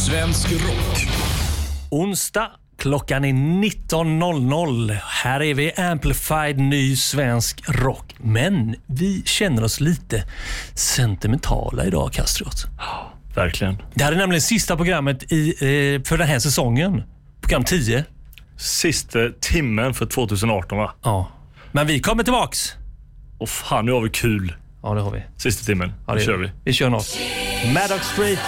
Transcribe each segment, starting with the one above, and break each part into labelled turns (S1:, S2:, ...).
S1: svensk rock.
S2: Onsdag, klockan är 19.00. Här är vi Amplified ny svensk rock. Men vi känner oss lite sentimentala idag, Kastriot.
S3: Verkligen.
S2: Det här är nämligen sista programmet i, eh, för den här säsongen. Program 10.
S3: Sista timmen för 2018 va?
S2: Ja. Men vi kommer tillbaks.
S3: Och fan, nu har vi kul.
S2: Ja, det har vi.
S3: Sista timmen.
S2: Ja,
S3: nu
S2: det
S3: kör vi.
S2: Vi kör något. Maddox Street.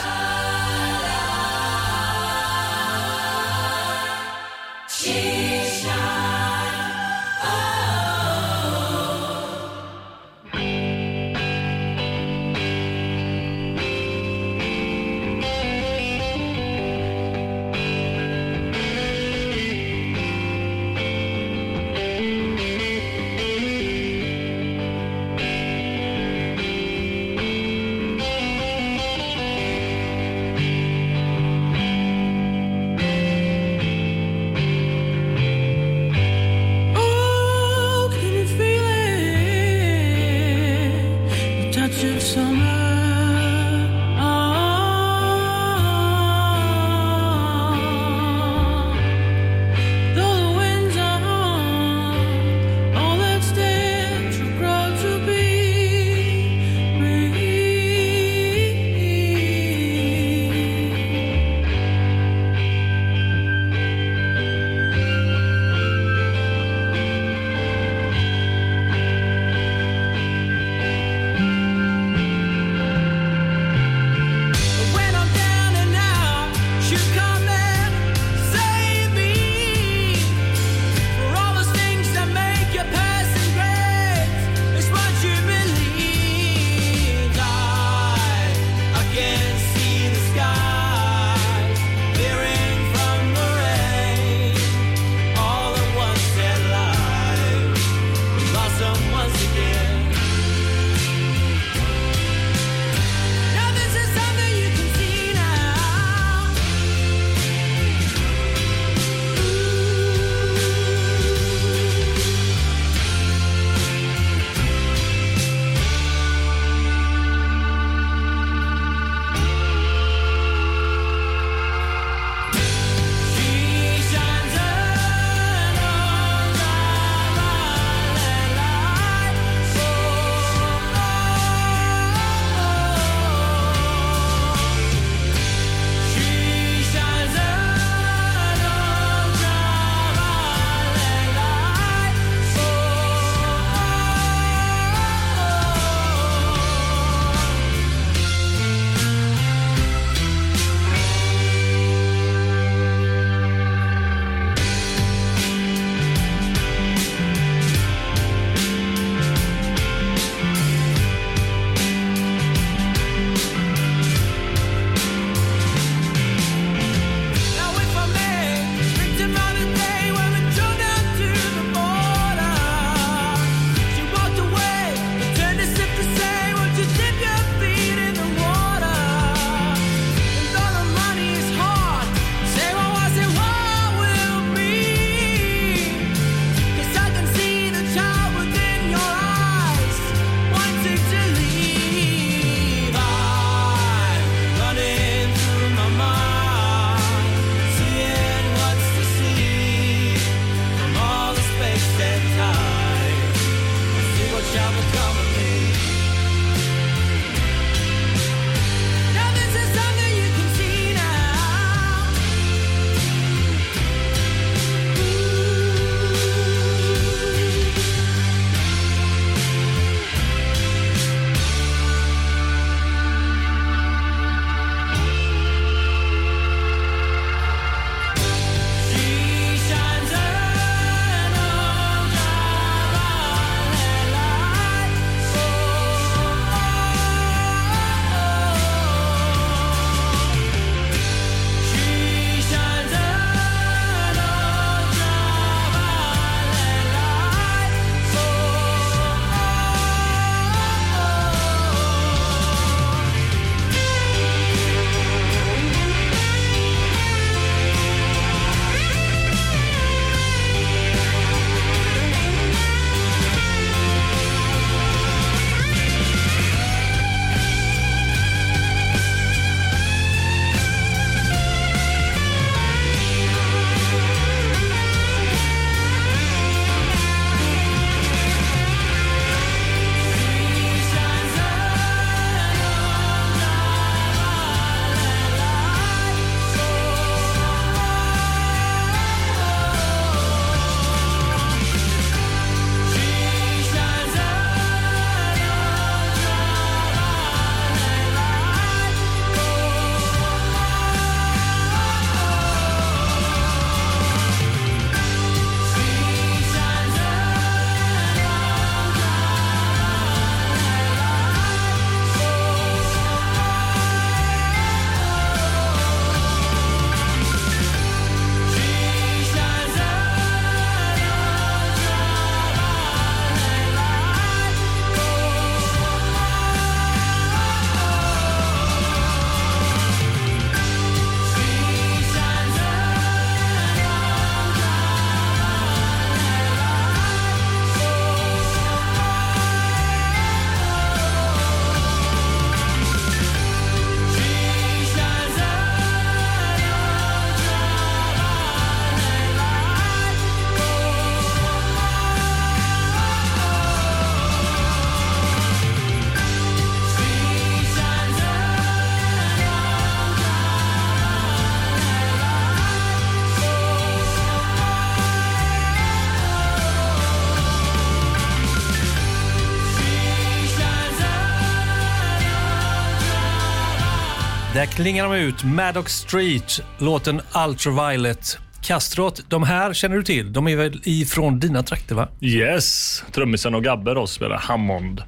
S2: Klingar de ut. Maddox Street, låten Ultraviolet. Kastrot, de här känner du till. De är väl ifrån dina trakter va?
S3: Yes, trummisen och Gabbe då spelar Hammond.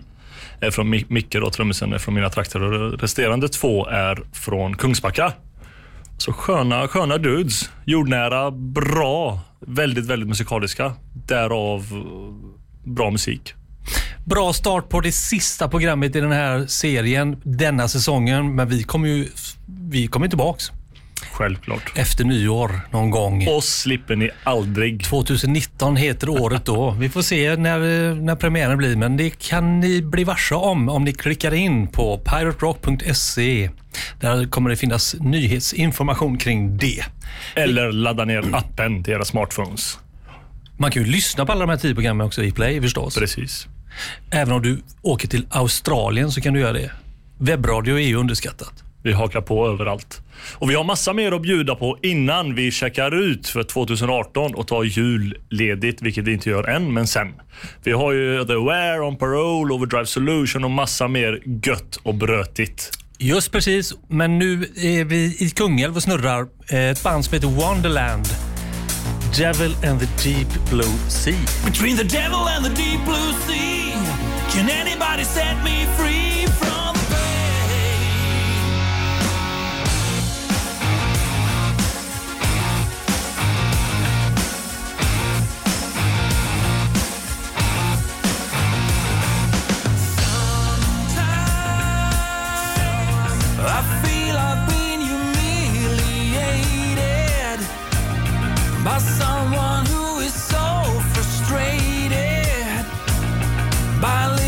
S3: Är från Micke då, trummisen är från mina trakter och resterande två är från Kungsbacka. Så sköna, sköna dudes. Jordnära, bra, väldigt, väldigt musikaliska. Därav eh, bra musik.
S2: Bra start på det sista programmet i den här serien denna säsongen, men vi kommer ju vi kommer tillbaks.
S3: Självklart.
S2: Efter nyår någon gång.
S3: Oss slipper ni aldrig.
S2: 2019 heter året då. Vi får se när, när premiären blir, men det kan ni bli varse om om ni klickar in på piraterock.se. Där kommer det finnas nyhetsinformation kring det.
S3: Eller ladda ner appen till era smartphones.
S2: Man kan ju lyssna på alla de här tio programmen också i Play förstås.
S3: Precis.
S2: Även om du åker till Australien så kan du göra det. Webbradio är ju underskattat.
S3: Vi hakar på överallt. Och Vi har massa mer att bjuda på innan vi checkar ut för 2018 och tar julledigt, vilket vi inte gör än, men sen. Vi har ju The Wear, On Parole, Overdrive Solution och massa mer gött och brötigt.
S2: Just precis, men nu är vi i Kungälv och snurrar ett band som heter Wonderland. Devil and the Deep Blue Sea.
S4: Between the devil and the deep blue sea, can anybody set me free from by someone who is so frustrated by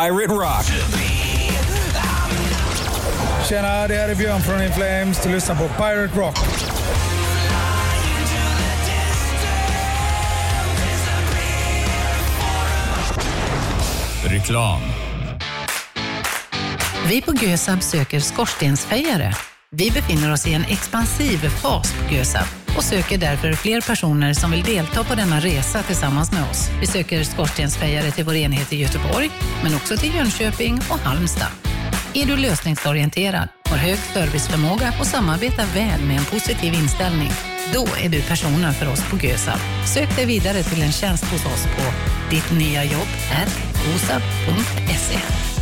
S5: Pirate Rock.
S6: Tjena, det här är Björn från In Flames. Du lyssnar på Pirate Rock.
S5: Reklam.
S7: Vi på GÖSAB söker skorstensfejare. Vi befinner oss i en expansiv fas på GÖSAB och söker därför fler personer som vill delta på denna resa tillsammans med oss. Vi söker skorstensfejare till vår enhet i Göteborg, men också till Jönköping och Halmstad. Är du lösningsorienterad, har hög serviceförmåga och samarbetar väl med en positiv inställning, då är du personen för oss på GÖSAB. Sök dig vidare till en tjänst hos oss på dittnyajobb.gosab.se.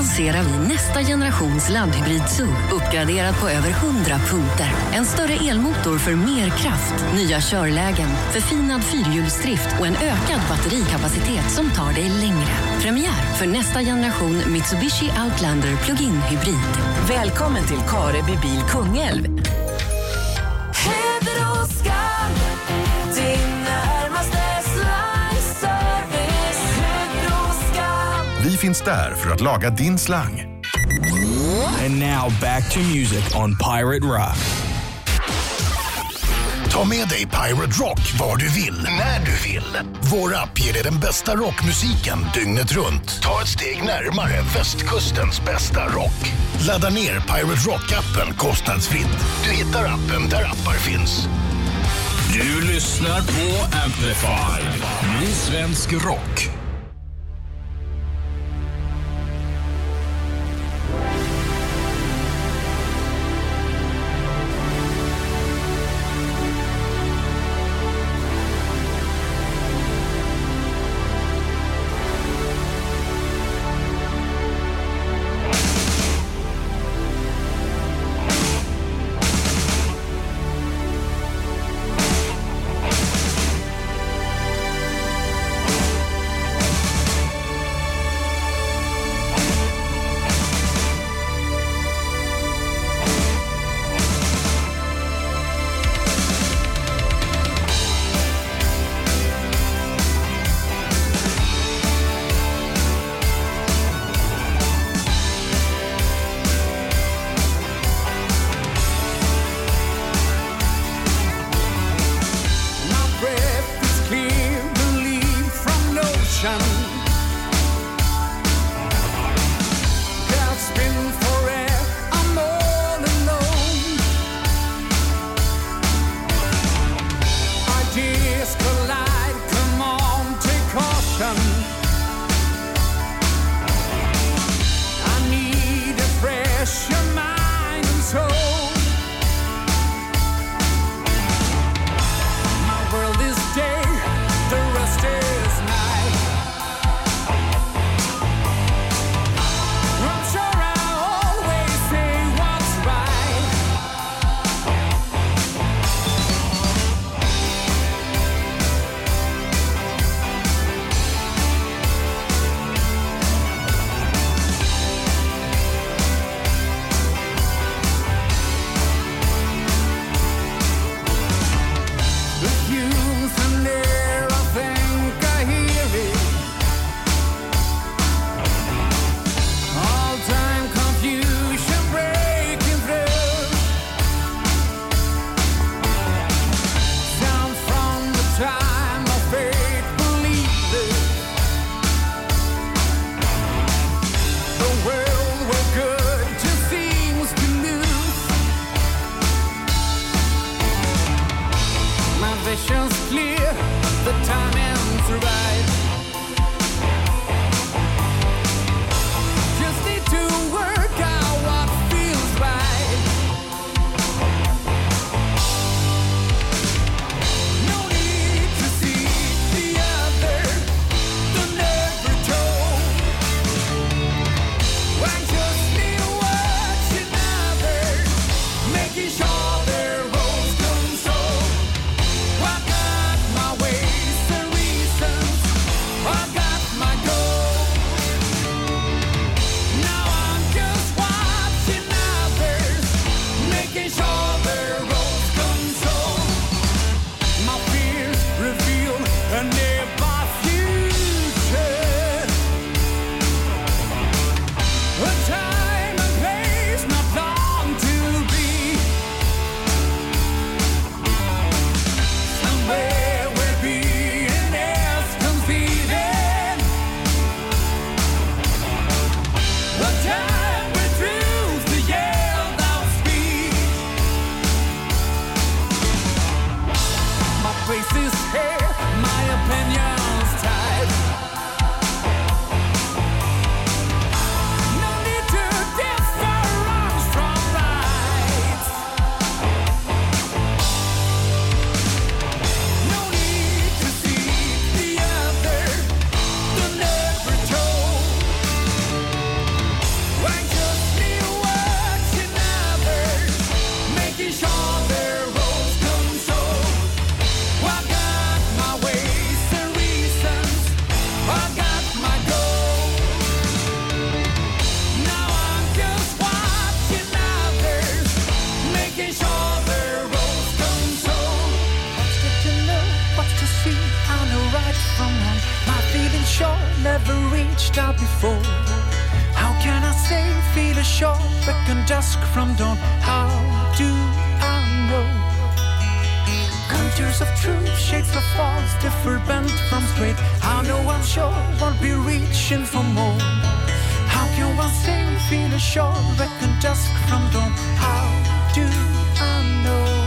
S8: Lanserar vi nästa generations laddhybrid-SUV uppgraderad på över 100 punkter. En större elmotor för mer kraft, nya körlägen, förfinad fyrhjulsdrift och en ökad batterikapacitet som tar dig längre. Premiär för nästa generation Mitsubishi Outlander Plug-in Hybrid.
S9: Välkommen till Kareby bil Kungälv.
S1: Hedroskan, din närmaste
S10: Vi finns där för att laga din slang.
S5: And now back to music on Pirate Rock.
S10: Ta med dig Pirate Rock var du vill, när du vill. Vår app ger dig den bästa rockmusiken dygnet runt. Ta ett steg närmare västkustens bästa rock. Ladda ner Pirate Rock-appen kostnadsfritt. Du hittar appen där appar finns.
S5: Du lyssnar på Amplify. Ny svensk rock.
S1: Shore beckon dusk from dawn? How do I know? Contours of truth, shapes of false, differ bent from straight. I know I'm sure won't be reaching for more. How can one say feel a shore beckon dusk from dawn? How do I know?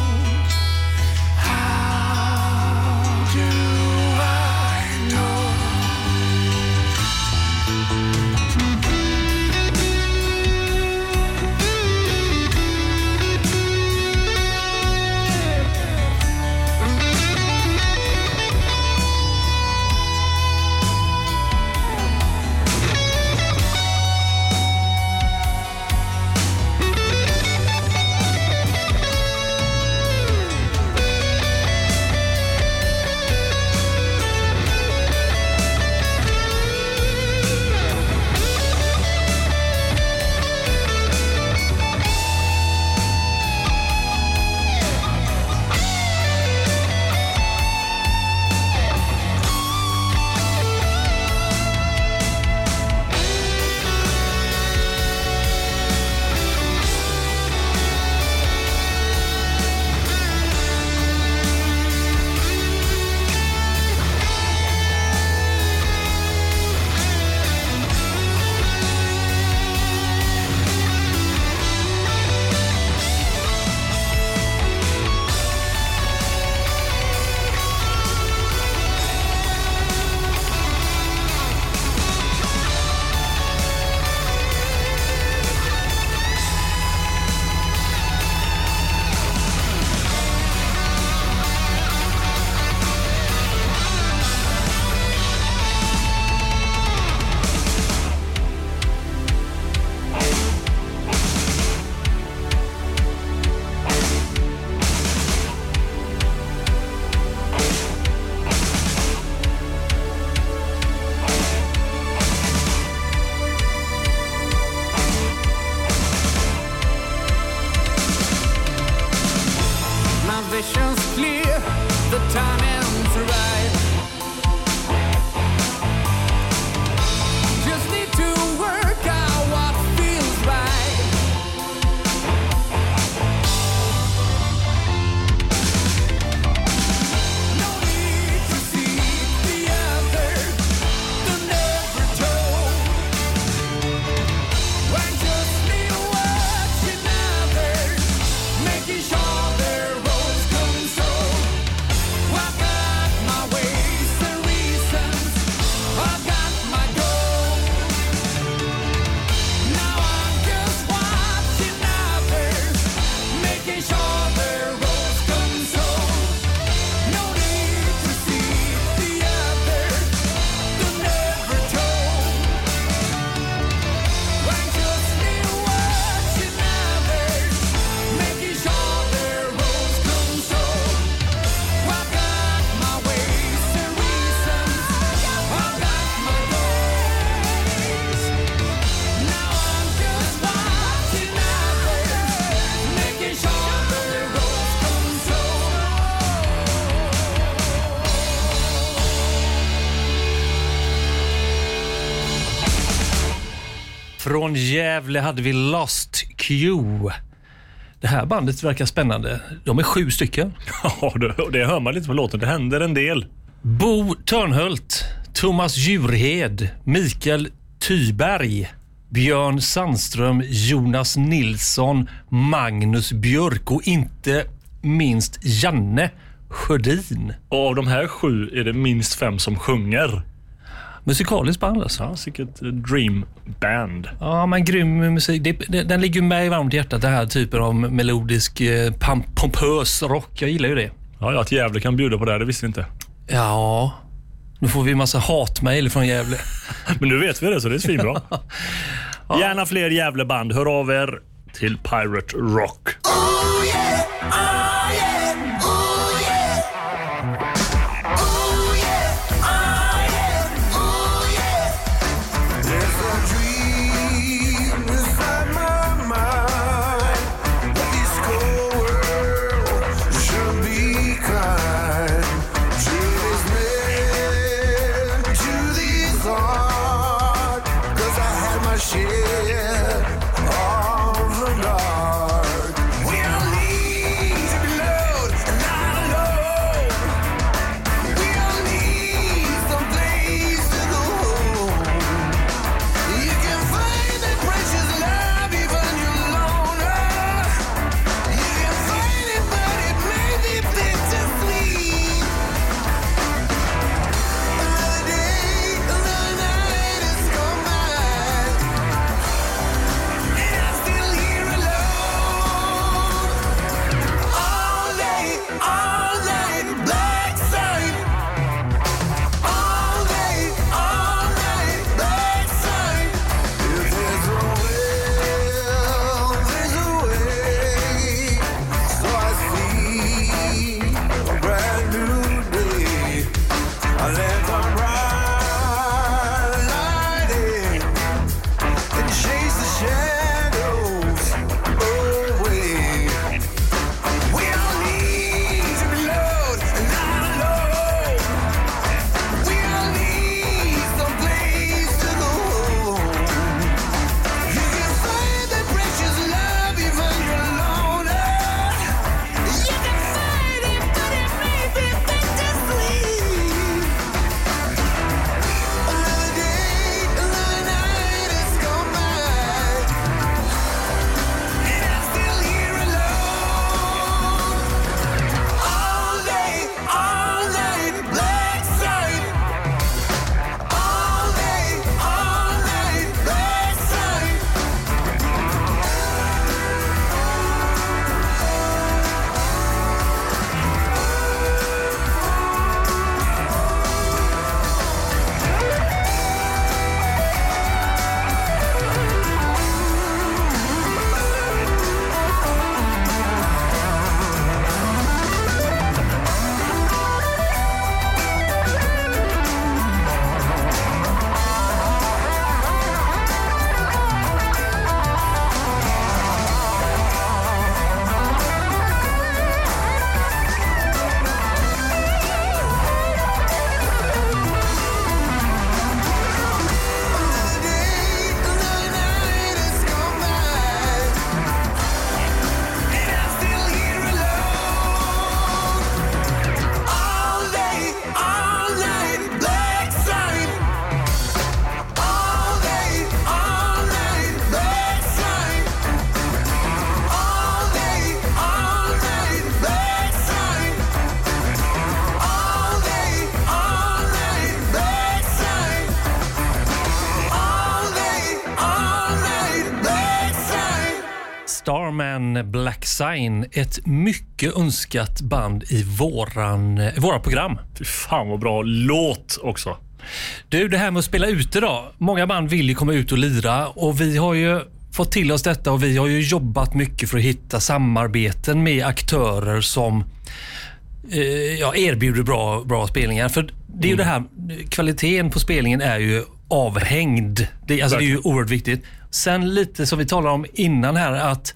S2: Från Gävle hade vi Lost Q. Det här bandet verkar spännande. De är sju stycken.
S3: Ja, det, hör man lite på låten. Det händer en del.
S2: Bo Törnhult, Thomas Djurhed, Mikael Tyberg, Björn Sandström, Jonas Nilsson, Magnus Björk och inte minst Janne Sjödin.
S3: Och av de här sju är det minst fem som sjunger.
S2: Musikaliskt band alltså.
S3: Ja, sicket dream band.
S2: Ja, men grym musik. Det, det, den ligger mig varmt i hjärtat, den här typen av melodisk, eh, pam- pompös rock. Jag gillar ju det.
S3: Ja, ja, att Gävle kan bjuda på det här, det visste vi inte.
S2: Ja, nu får vi massa hatmejl från Gävle.
S3: Men nu vet vi det, så det är svinbra. Gärna fler Gävleband. Hör av er till Pirate Rock.
S11: To these
S2: Starman Black Sign. Ett mycket önskat band i våran, i våra program.
S3: Fy fan vad bra låt också.
S2: Du, det här med att spela ute då. Många band vill ju komma ut och lira och vi har ju fått till oss detta och vi har ju jobbat mycket för att hitta samarbeten med aktörer som eh, ja, erbjuder bra, bra spelningar. För det är ju det här, kvaliteten på spelningen är ju avhängd. Det, alltså det är ju oerhört viktigt. Sen lite som vi talade om innan här att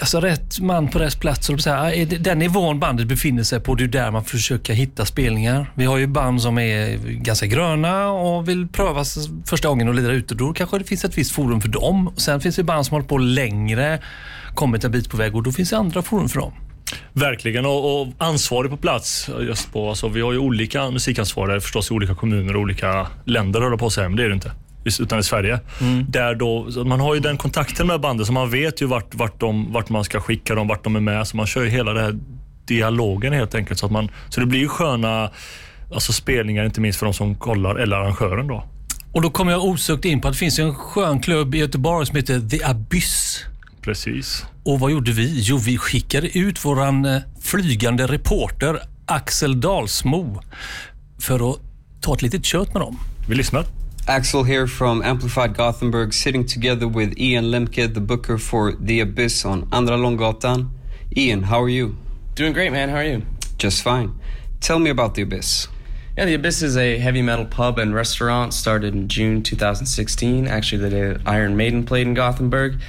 S2: Alltså rätt man på rätt plats. Och så här, den nivån bandet befinner sig på, det är där man försöker hitta spelningar. Vi har ju band som är ganska gröna och vill pröva första gången och lira ute. Då kanske det finns ett visst forum för dem. Sen finns det band som hållit på längre, kommit en bit på väg och då finns det andra forum för dem.
S3: Verkligen, och, och ansvarig på plats. Just på, alltså, vi har ju olika musikansvariga förstås i olika kommuner och olika länder, höll på att säga, men det är det inte. Utan i Sverige. Där då, man har ju den kontakten med bandet så man vet ju vart, vart, de, vart man ska skicka dem, vart de är med. Så man kör ju hela den här dialogen helt enkelt. Så, att man, så det blir ju sköna alltså, spelningar, inte minst för de som kollar, eller arrangören då.
S2: Och då kommer jag osökt in på att det finns en skön klubb i Göteborg som heter The Abyss.
S3: Precis.
S2: Och vad gjorde vi? Jo, vi skickade ut våran eh, flygande reporter Axel Dalsmo för att ta ett litet kött med dem.
S3: Vi lyssnar.
S11: Axel here from Amplified Gothenburg, sitting together with Ian Lemke, the booker for The Abyss on Andra Långgatan. Ian, how are you?
S12: Doing great, man. How are you?
S11: Just fine. Tell me about The Abyss.
S12: Yeah, The Abyss is a heavy metal pub and restaurant started in June 2016, actually the day uh, Iron Maiden played in Gothenburg.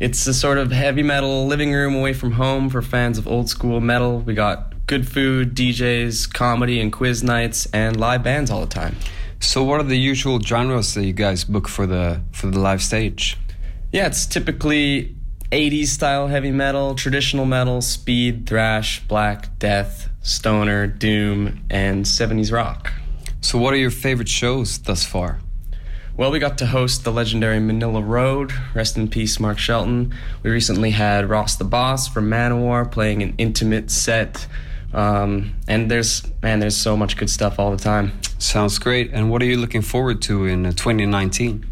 S12: It's a sort of heavy metal living room away from home for fans of old school metal. We got good food, DJs, comedy and quiz nights, and live bands all the time.
S11: So, what are the usual genres that you guys book for the for the live stage?
S12: Yeah, it's typically 80s style heavy metal, traditional metal, speed, thrash, black, death, stoner, doom, and 70s rock.
S11: So, what are your favorite shows thus far?
S12: Well, we got to host the legendary Manila Road. Rest in peace, Mark Shelton. We recently had Ross the Boss from Manowar playing an intimate set. Um, and there's, man, there's so much good stuff all the time.
S11: Sounds great. And what are you looking forward to in uh, 2019?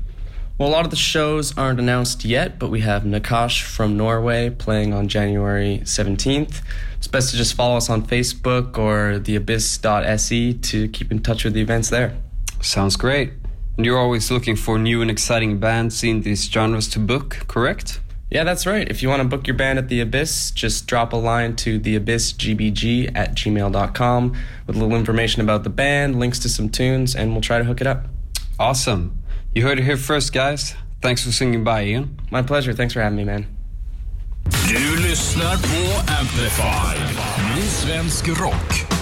S12: Well, a lot of the shows aren't announced yet, but we have Nakash from Norway playing on January 17th. It's best to just follow us on Facebook or theabyss.se to keep in touch with the events there.
S11: Sounds great. And you're always looking for new and exciting bands in these genres to book, correct?
S12: Yeah, that's right. If you want to book your band at The Abyss, just drop a line to theabyssgbg at gmail.com with a little information about the band, links to some tunes, and we'll try to hook it up.
S11: Awesome. You heard it here first, guys. Thanks for singing by, Ian.
S12: My pleasure. Thanks for having me, man.
S5: Du lyssnar på Amplify. Ny svensk rock.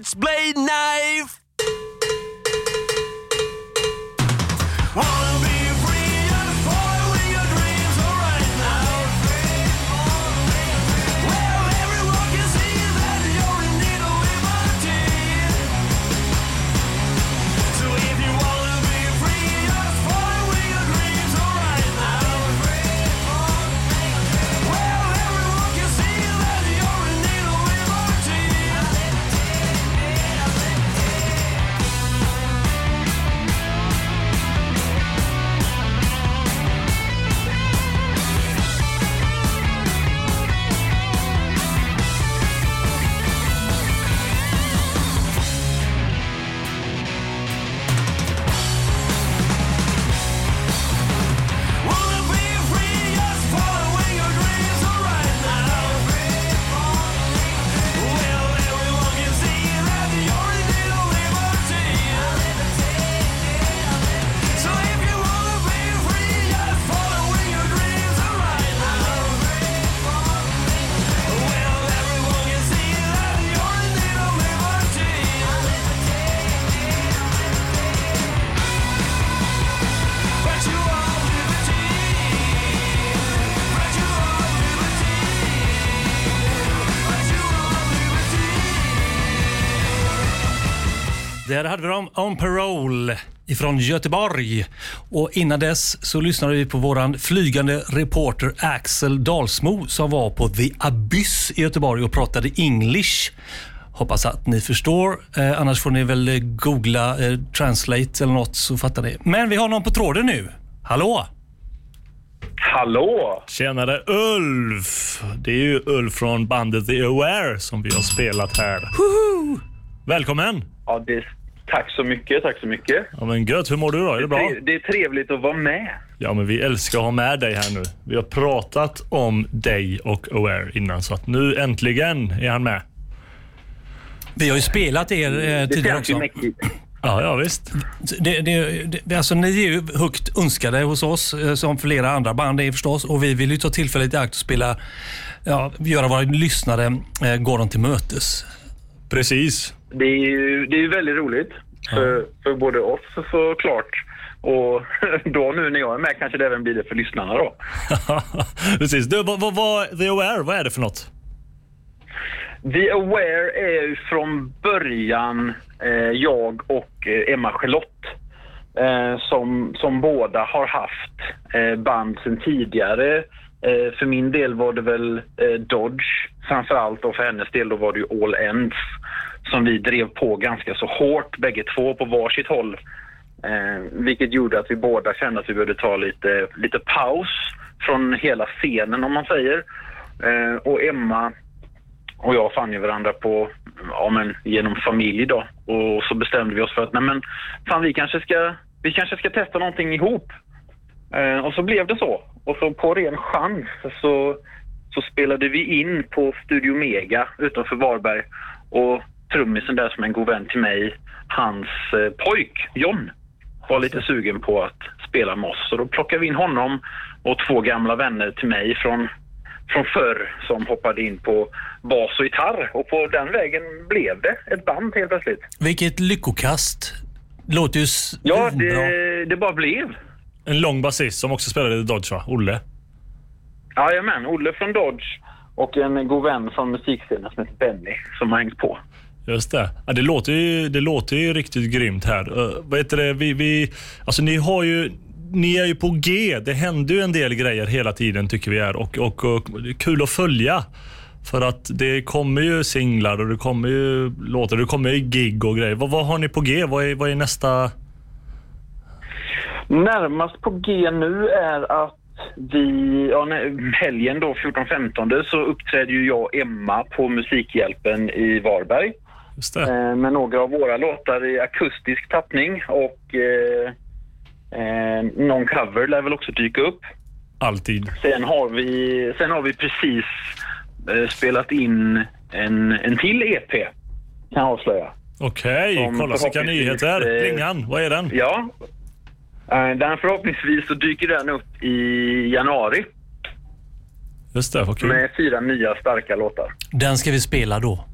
S4: It's Blade now.
S2: Där hade vi dem On Parole ifrån Göteborg. Och innan dess så lyssnade vi på våran flygande reporter Axel Dalsmo som var på The Abyss i Göteborg och pratade English. Hoppas att ni förstår. Eh, annars får ni väl eh, googla eh, translate eller något så fattar ni. Men vi har någon på tråden nu. Hallå?
S13: Hallå!
S3: Tjenare Ulf! Det är ju Ulf från bandet The Aware som vi har spelat här. Välkommen!
S13: Ja, det, tack så mycket, tack så mycket.
S3: Ja men gött, hur mår du då? Är det bra?
S13: tre- det är trevligt att vara med.
S3: Ja men vi älskar att ha med dig här nu. Vi har pratat om dig och Aware innan så att nu äntligen är han med.
S2: Vi har ju spelat er eh, tidigare också.
S3: Ja, ja visst.
S2: Det, det, det, alltså, ni är ju högt önskade hos oss, eh, som flera andra band är förstås. Och vi vill ju ta tillfället i akt och spela, ja, göra våra lyssnare eh, gå dem till mötes.
S3: Precis.
S13: Det är ju det är väldigt roligt för, för både oss såklart och då nu när jag är med kanske det även blir det för lyssnarna då.
S3: Precis. Du, vad, vad, vad, The Aware, vad är det för något?
S13: The Aware är ju från början eh, jag och eh, Emma Charlotte eh, som, som båda har haft eh, band sedan tidigare. Eh, för min del var det väl eh, Dodge framförallt och för hennes del då var det ju All Ends som vi drev på ganska så hårt bägge två på varsitt håll. Eh, vilket gjorde att vi båda kände att vi behövde ta lite, lite paus från hela scenen om man säger. Eh, och Emma och jag fann ju varandra på, ja men genom familj då. Och så bestämde vi oss för att nej men fan vi kanske ska, vi kanske ska testa någonting ihop. Eh, och så blev det så. Och så på ren chans så, så spelade vi in på Studio Mega utanför Varberg. Och trummisen där som är en god vän till mig, hans eh, pojk John var lite sugen på att spela med oss. Så då plockade vi in honom och två gamla vänner till mig från, från förr som hoppade in på bas och gitarr. Och på den vägen blev det ett band helt plötsligt.
S2: Vilket lyckokast. Låter ju
S13: Ja, det, det bara blev.
S3: En lång basist som också spelade i Dodge va? Olle?
S13: Jajamän, Olle från Dodge och en god vän från musikscenen som heter Benny som har hängt på.
S3: Just det. Ja, det, låter ju, det låter ju riktigt grymt här. Uh, vad heter det? Vi, vi, alltså ni har ju ni är ju på G. Det händer ju en del grejer hela tiden tycker vi är och, och, och det är kul att följa. För att det kommer ju singlar och det kommer ju låtar, det kommer ju gig och grejer. Vad, vad har ni på G? Vad är, vad är nästa?
S13: Närmast på G nu är att vi, ja, nej, helgen då 14-15 så uppträder ju jag och Emma på Musikhjälpen i Varberg.
S3: Just det.
S13: Eh, med några av våra låtar i akustisk tappning och eh, eh, någon cover lär väl också dyka upp.
S3: Alltid.
S13: Sen har vi, sen har vi precis eh, spelat in en, en till EP, kan jag avslöja.
S3: Okej,
S13: Som
S3: kolla vilka nyheter.
S13: eh,
S3: Plingan, vad är den?
S13: Ja. Eh, Den förhoppningsvis så dyker den upp i januari
S3: Just det, vad kul.
S13: med fyra nya starka låtar.
S2: Den ska vi spela då.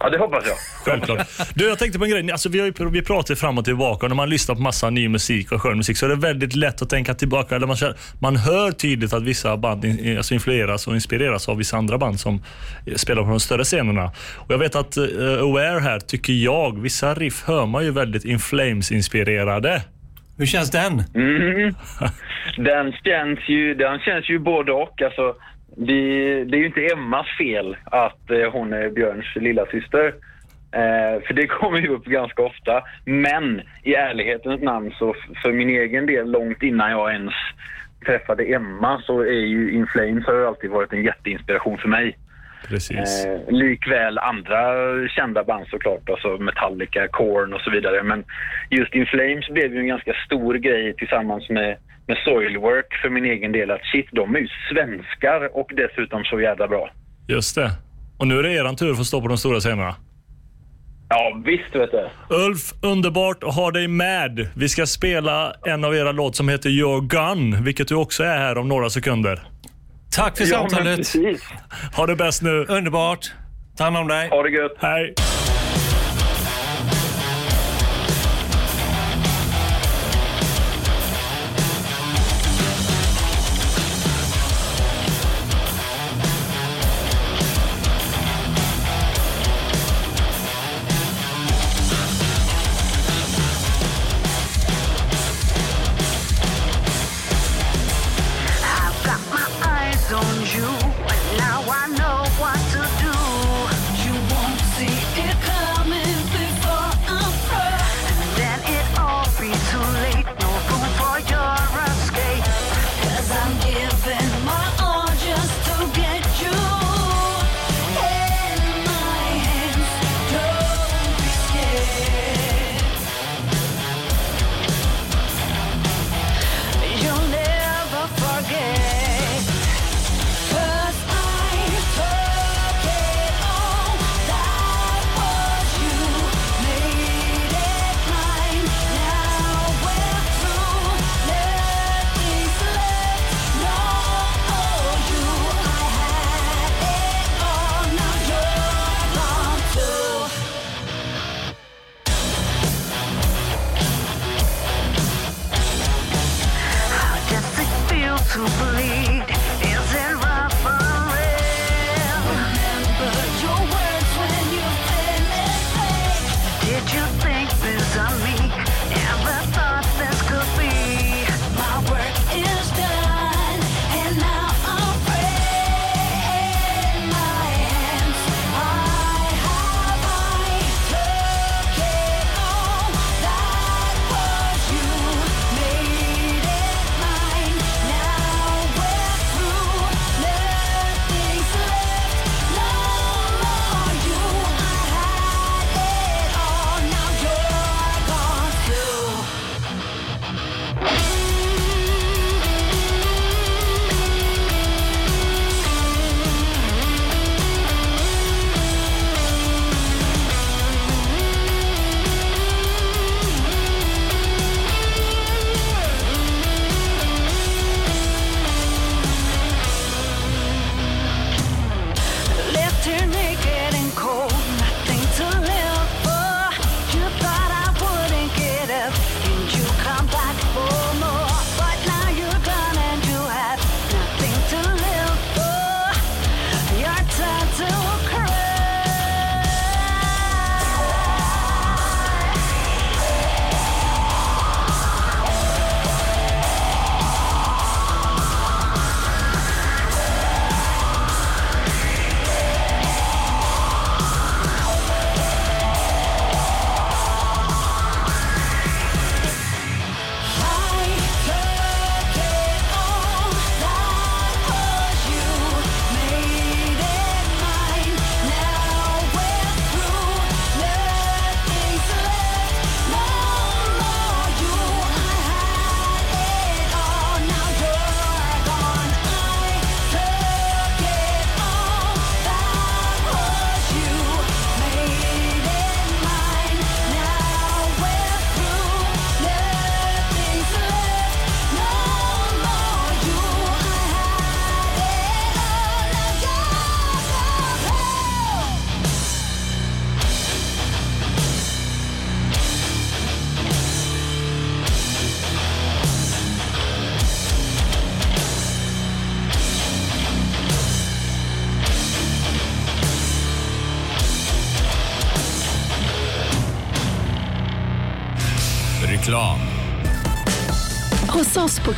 S13: Ja, det hoppas jag.
S3: Självklart. Du, jag tänkte på en grej. Alltså, vi, har ju, vi pratar fram och tillbaka och när man lyssnar på massa ny musik och skön musik så är det väldigt lätt att tänka tillbaka. Eller man, känner- man hör tydligt att vissa band in, alltså influeras och inspireras av vissa andra band som spelar på de större scenerna. Och jag vet att uh, Aware här, tycker jag, vissa riff hör man ju väldigt In Flames-inspirerade.
S2: Hur känns den?
S13: Mm. Den känns ju, den känns ju både och. Alltså, vi, det är ju inte Emmas fel att eh, hon är Björns lilla syster. Eh, för det kommer ju upp ganska ofta. Men i ärlighetens namn så f- för min egen del, långt innan jag ens träffade Emma så är ju In Flames har ju alltid varit en jätteinspiration för mig.
S3: Precis.
S13: Eh, likväl andra kända band såklart, alltså Metallica, Korn och så vidare. Men just In Flames blev ju en ganska stor grej tillsammans med, med Soilwork för min egen del. Att shit, de är ju svenskar och dessutom så jävla bra.
S3: Just det. Och nu är det eran tur att få stå på de stora scenerna.
S13: Ja, visst vet du.
S3: Ulf, underbart att ha dig med. Vi ska spela en av era låt som heter Your Gun, vilket du också är här om några sekunder.
S2: Tack för
S13: Ja,
S2: samtalet.
S3: Ha det bäst nu.
S2: Underbart. Ta hand om dig.
S13: Ha det gött.
S3: Hej.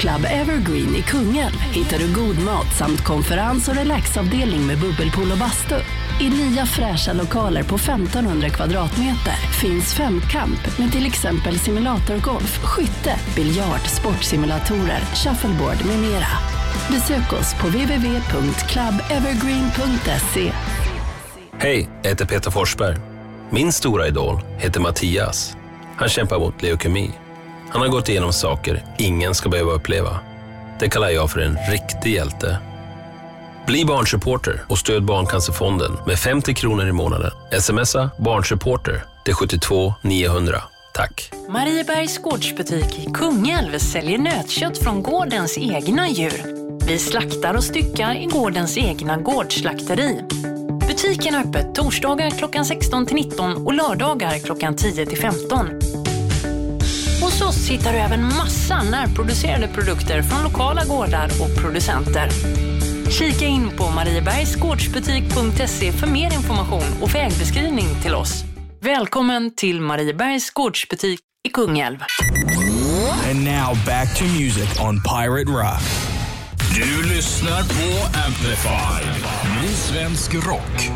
S14: Club Evergreen i Kungälv hittar du god mat samt konferens och relaxavdelning med bubbelpool och bastu. I nya fräscha lokaler på 1500 kvadratmeter finns femkamp med till exempel simulatorgolf, skytte, biljard, sportsimulatorer, shuffleboard med mera. Besök oss på www.clubevergreen.se.
S15: Hej, jag heter Peter Forsberg. Min stora idol heter Mattias. Han kämpar mot leukemi. Han har gått igenom saker ingen ska behöva uppleva. Det kallar jag för en riktig hjälte. Bli barnsupporter och stöd Barncancerfonden med 50 kronor i månaden. Smsa barnsupporter till 72 900. Tack.
S16: Mariebergs gårdsbutik i Kungälv säljer nötkött från gårdens egna djur. Vi slaktar och styckar i gårdens egna gårdsslakteri. Butiken är öppet torsdagar klockan 16 till 19 och lördagar klockan 10 till 15. Hos oss hittar du även massa närproducerade produkter från lokala gårdar och producenter. Kika in på mariebergsgårdsbutik.se för mer information och vägbeskrivning till oss. Välkommen till Mariebergs gårdsbutik i Kungälv.
S5: And now back to music on Pirate Rock.
S4: Du lyssnar på Amplify. Ny svensk rock.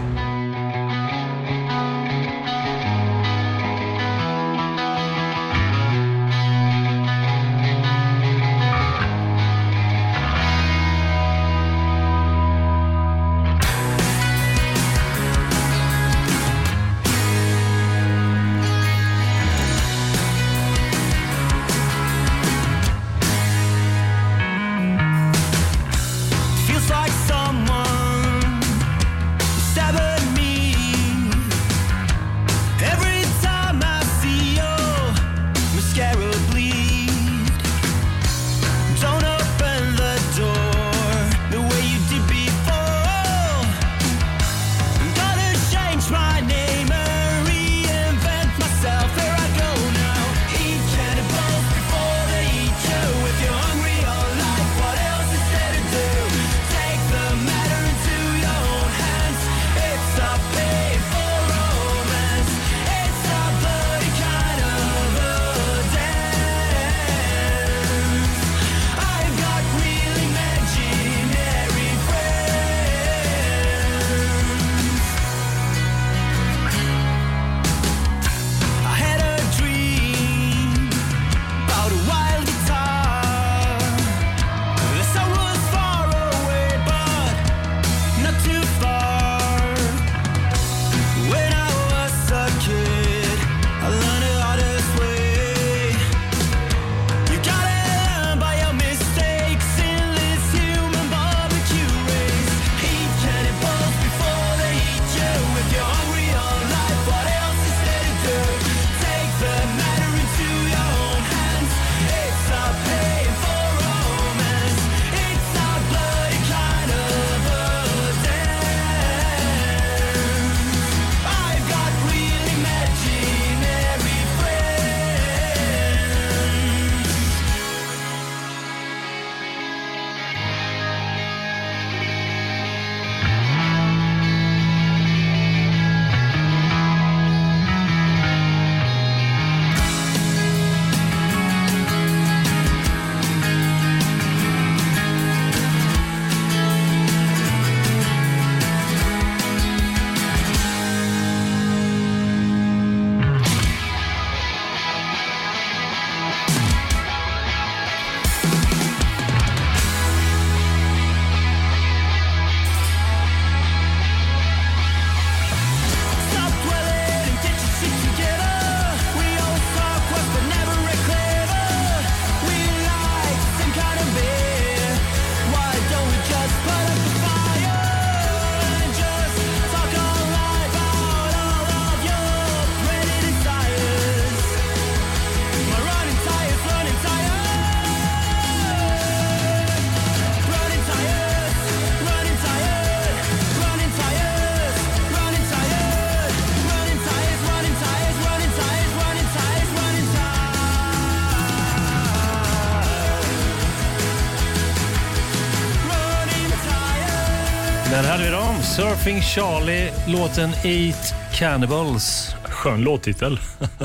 S2: Laughing Charlie, låten Eat Cannibals.
S4: Skön låttitel.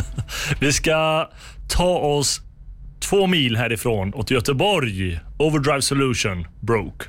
S4: Vi ska ta oss två mil härifrån och till Göteborg. Overdrive Solution, Broke.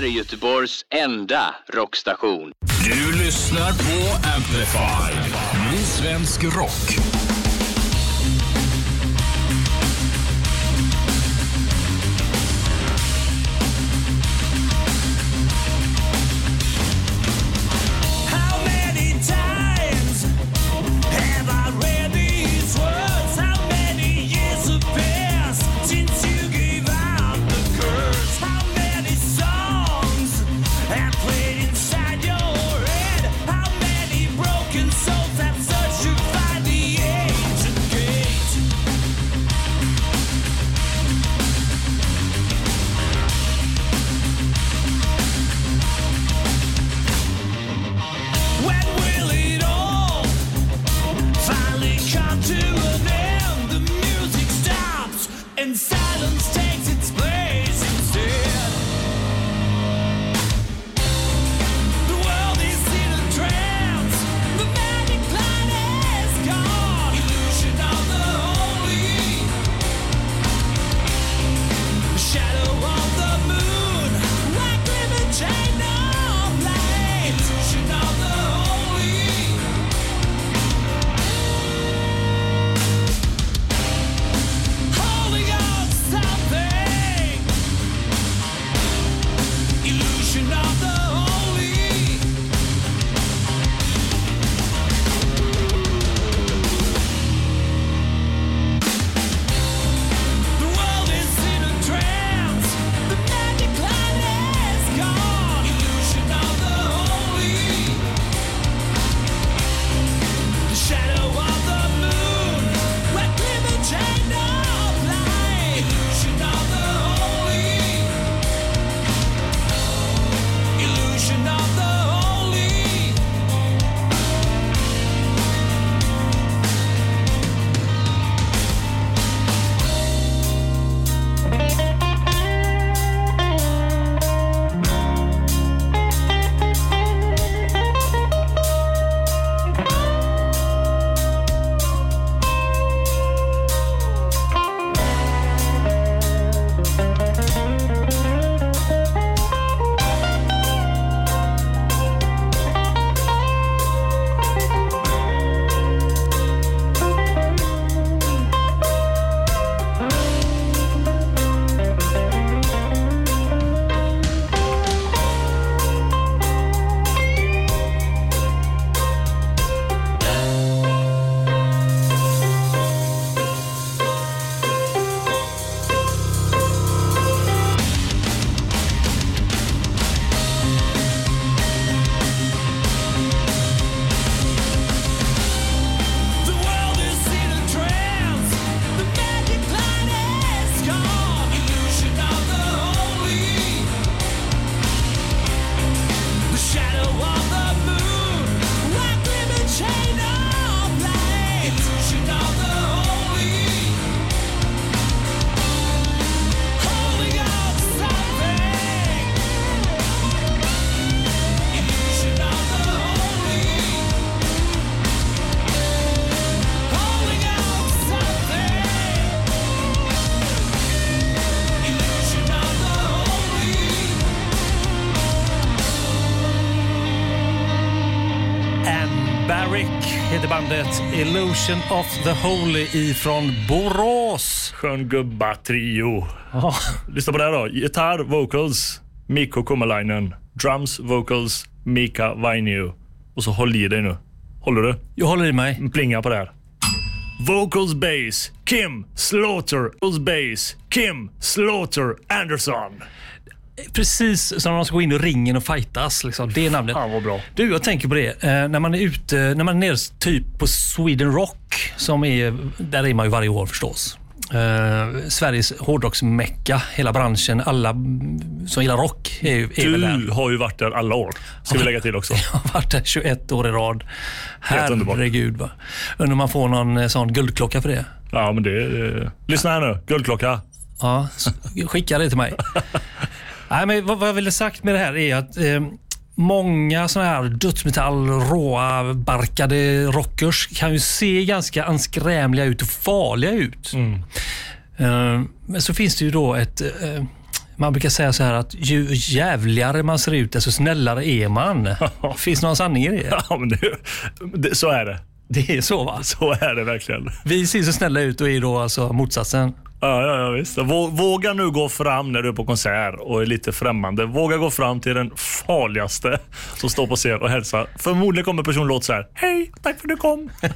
S17: här är Göteborgs enda rockstation.
S5: Du lyssnar på Amplify, ny svensk rock.
S2: Bandet. Illusion of the Holy ifrån Borås.
S3: Skön gubba-trio. Lyssna på det här då. Gitarr, vocals, Mikko Kumalainen. Drums, vocals, Mika Vainio. Och så håll i dig nu. Håller du?
S2: Jag håller i mig.
S3: Plinga på det här. Vocals bass, Kim Slaughter. Vocals bass, Kim Slaughter Anderson.
S2: Precis som när de ska gå in i ringen och fightas. Liksom. Det är namnet.
S3: Fan vad bra.
S2: Du, jag tänker på det. Eh, när man är ute, när man är nere typ på Sweden Rock, som är, där är man ju varje år förstås. Eh, Sveriges hårdrocksmecka, hela branschen, alla som gillar rock är, ju- är väl där.
S3: Du har ju varit där alla år. Ska vi lägga till också.
S2: Jag har varit där 21 år i rad. Herregud. Va? Undrar om man får någon eh, sån guldklocka för det.
S3: Ja, men det... eh, Lyssna här nu. Guldklocka.
S2: Ja, skicka det till mig. Nej, men vad, vad jag ville sagt med det här är att eh, många såna här dödsmetall, råa, barkade rockers kan ju se ganska anskrämliga ut och farliga ut. Eh, men så finns det ju då ett... Eh, man brukar säga så här att ju jävligare man ser ut, desto snällare är man. Finns det någon sanning i det?
S3: Ja, men det, det, så är det.
S2: Det är så va?
S3: Så är det verkligen.
S2: Vi ser så snälla ut och är då alltså motsatsen.
S3: Ja, ja, ja visst. Vå- Våga nu gå fram när du är på konsert och är lite främmande. Våga gå fram till den farligaste som står på scen och hälsa. Förmodligen kommer personen låta så här. Hej, tack för att du kom.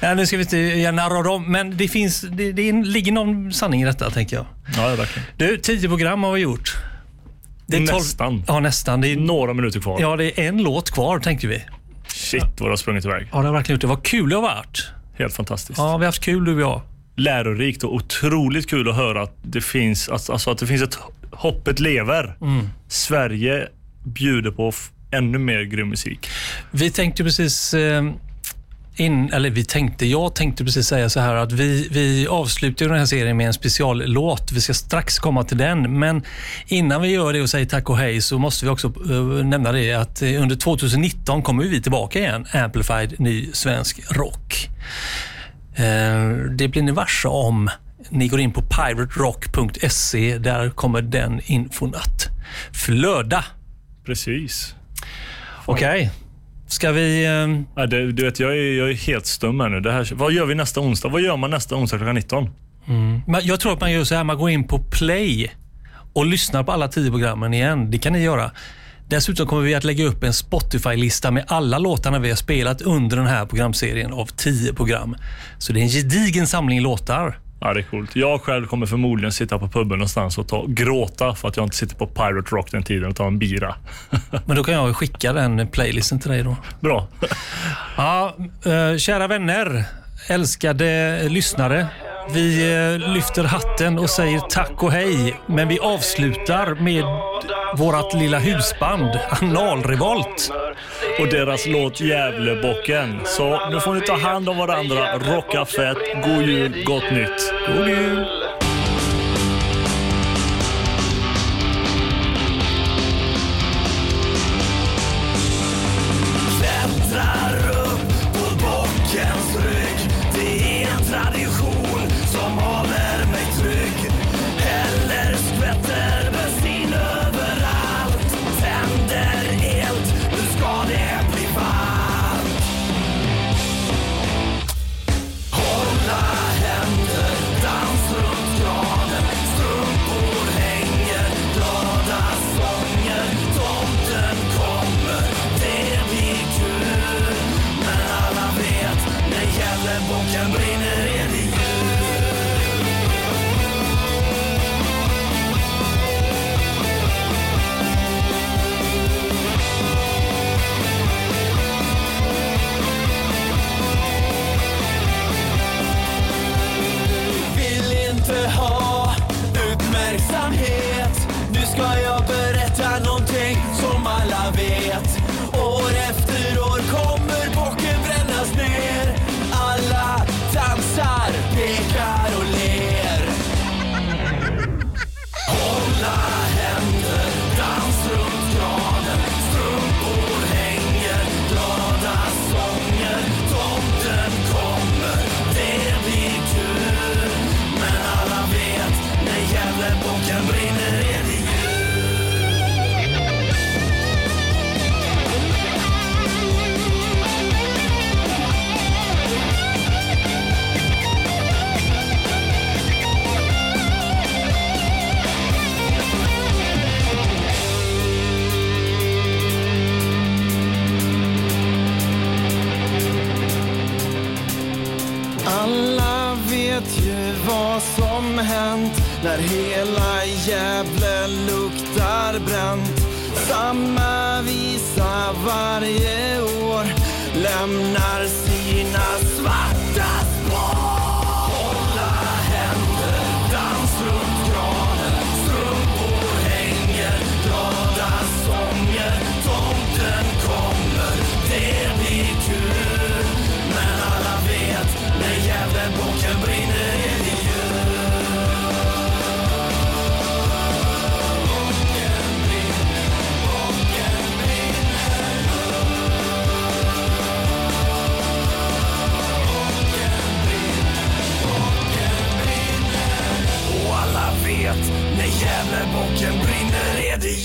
S2: Ja, nu ska vi inte göra narr av dem, men det, finns, det, det ligger någon sanning i detta, tänker jag.
S3: Ja, verkligen.
S2: Du, tio program har vi gjort. Det är tolv-
S3: Nästan.
S2: Ja, nästan. Det är,
S3: Några minuter kvar.
S2: ja, det är en låt kvar, tänkte vi.
S3: Shit vad det har sprungit iväg.
S2: Ja, det har verkligen gjort det. Vad kul det har varit.
S3: Helt fantastiskt.
S2: Ja, vi har haft kul du och jag.
S3: Lärorikt och otroligt kul att höra att det finns, alltså, att det finns ett hoppet lever.
S2: Mm.
S3: Sverige bjuder på ännu mer grym musik.
S2: Vi tänkte precis eh, in, eller vi tänkte, jag tänkte precis säga så här att vi, vi avslutar den här serien med en speciallåt. Vi ska strax komma till den, men innan vi gör det och säger tack och hej så måste vi också eh, nämna det att eh, under 2019 kommer vi tillbaka igen, Amplified ny svensk rock. Eh, det blir ni varse om ni går in på piraterock.se. Där kommer den infon att flöda.
S3: Precis.
S2: Okej. Ska vi... eh,
S3: Ja, det, du vet, jag är, jag är helt stum här nu. Det här, vad gör vi nästa onsdag? Vad gör man nästa onsdag klockan 19?
S2: Mm. Men jag tror att man gör så här, man går in på play och lyssnar på alla tio programmen igen. Det kan ni göra. Dessutom kommer vi att lägga upp en Spotify-lista med alla låtarna vi har spelat under den här programserien av tio program. Så det är en gedigen samling låtar.
S3: Ja, det är coolt. Jag själv kommer förmodligen sitta på puben någonstans och ta, gråta för att jag inte sitter på Pirate Rock den tiden och ta en bira.
S2: Men då kan jag skicka den playlisten till dig då.
S3: Bra.
S2: Ja, eh, kära vänner, älskade lyssnare. Vi eh, lyfter hatten och säger tack och hej. Men vi avslutar med vårt lilla husband, Analrevolt.
S3: Och deras låt Gävlebocken. Så nu får ni ta hand om varandra, rocka fett, god jul, gott nytt. God jul!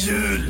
S4: Och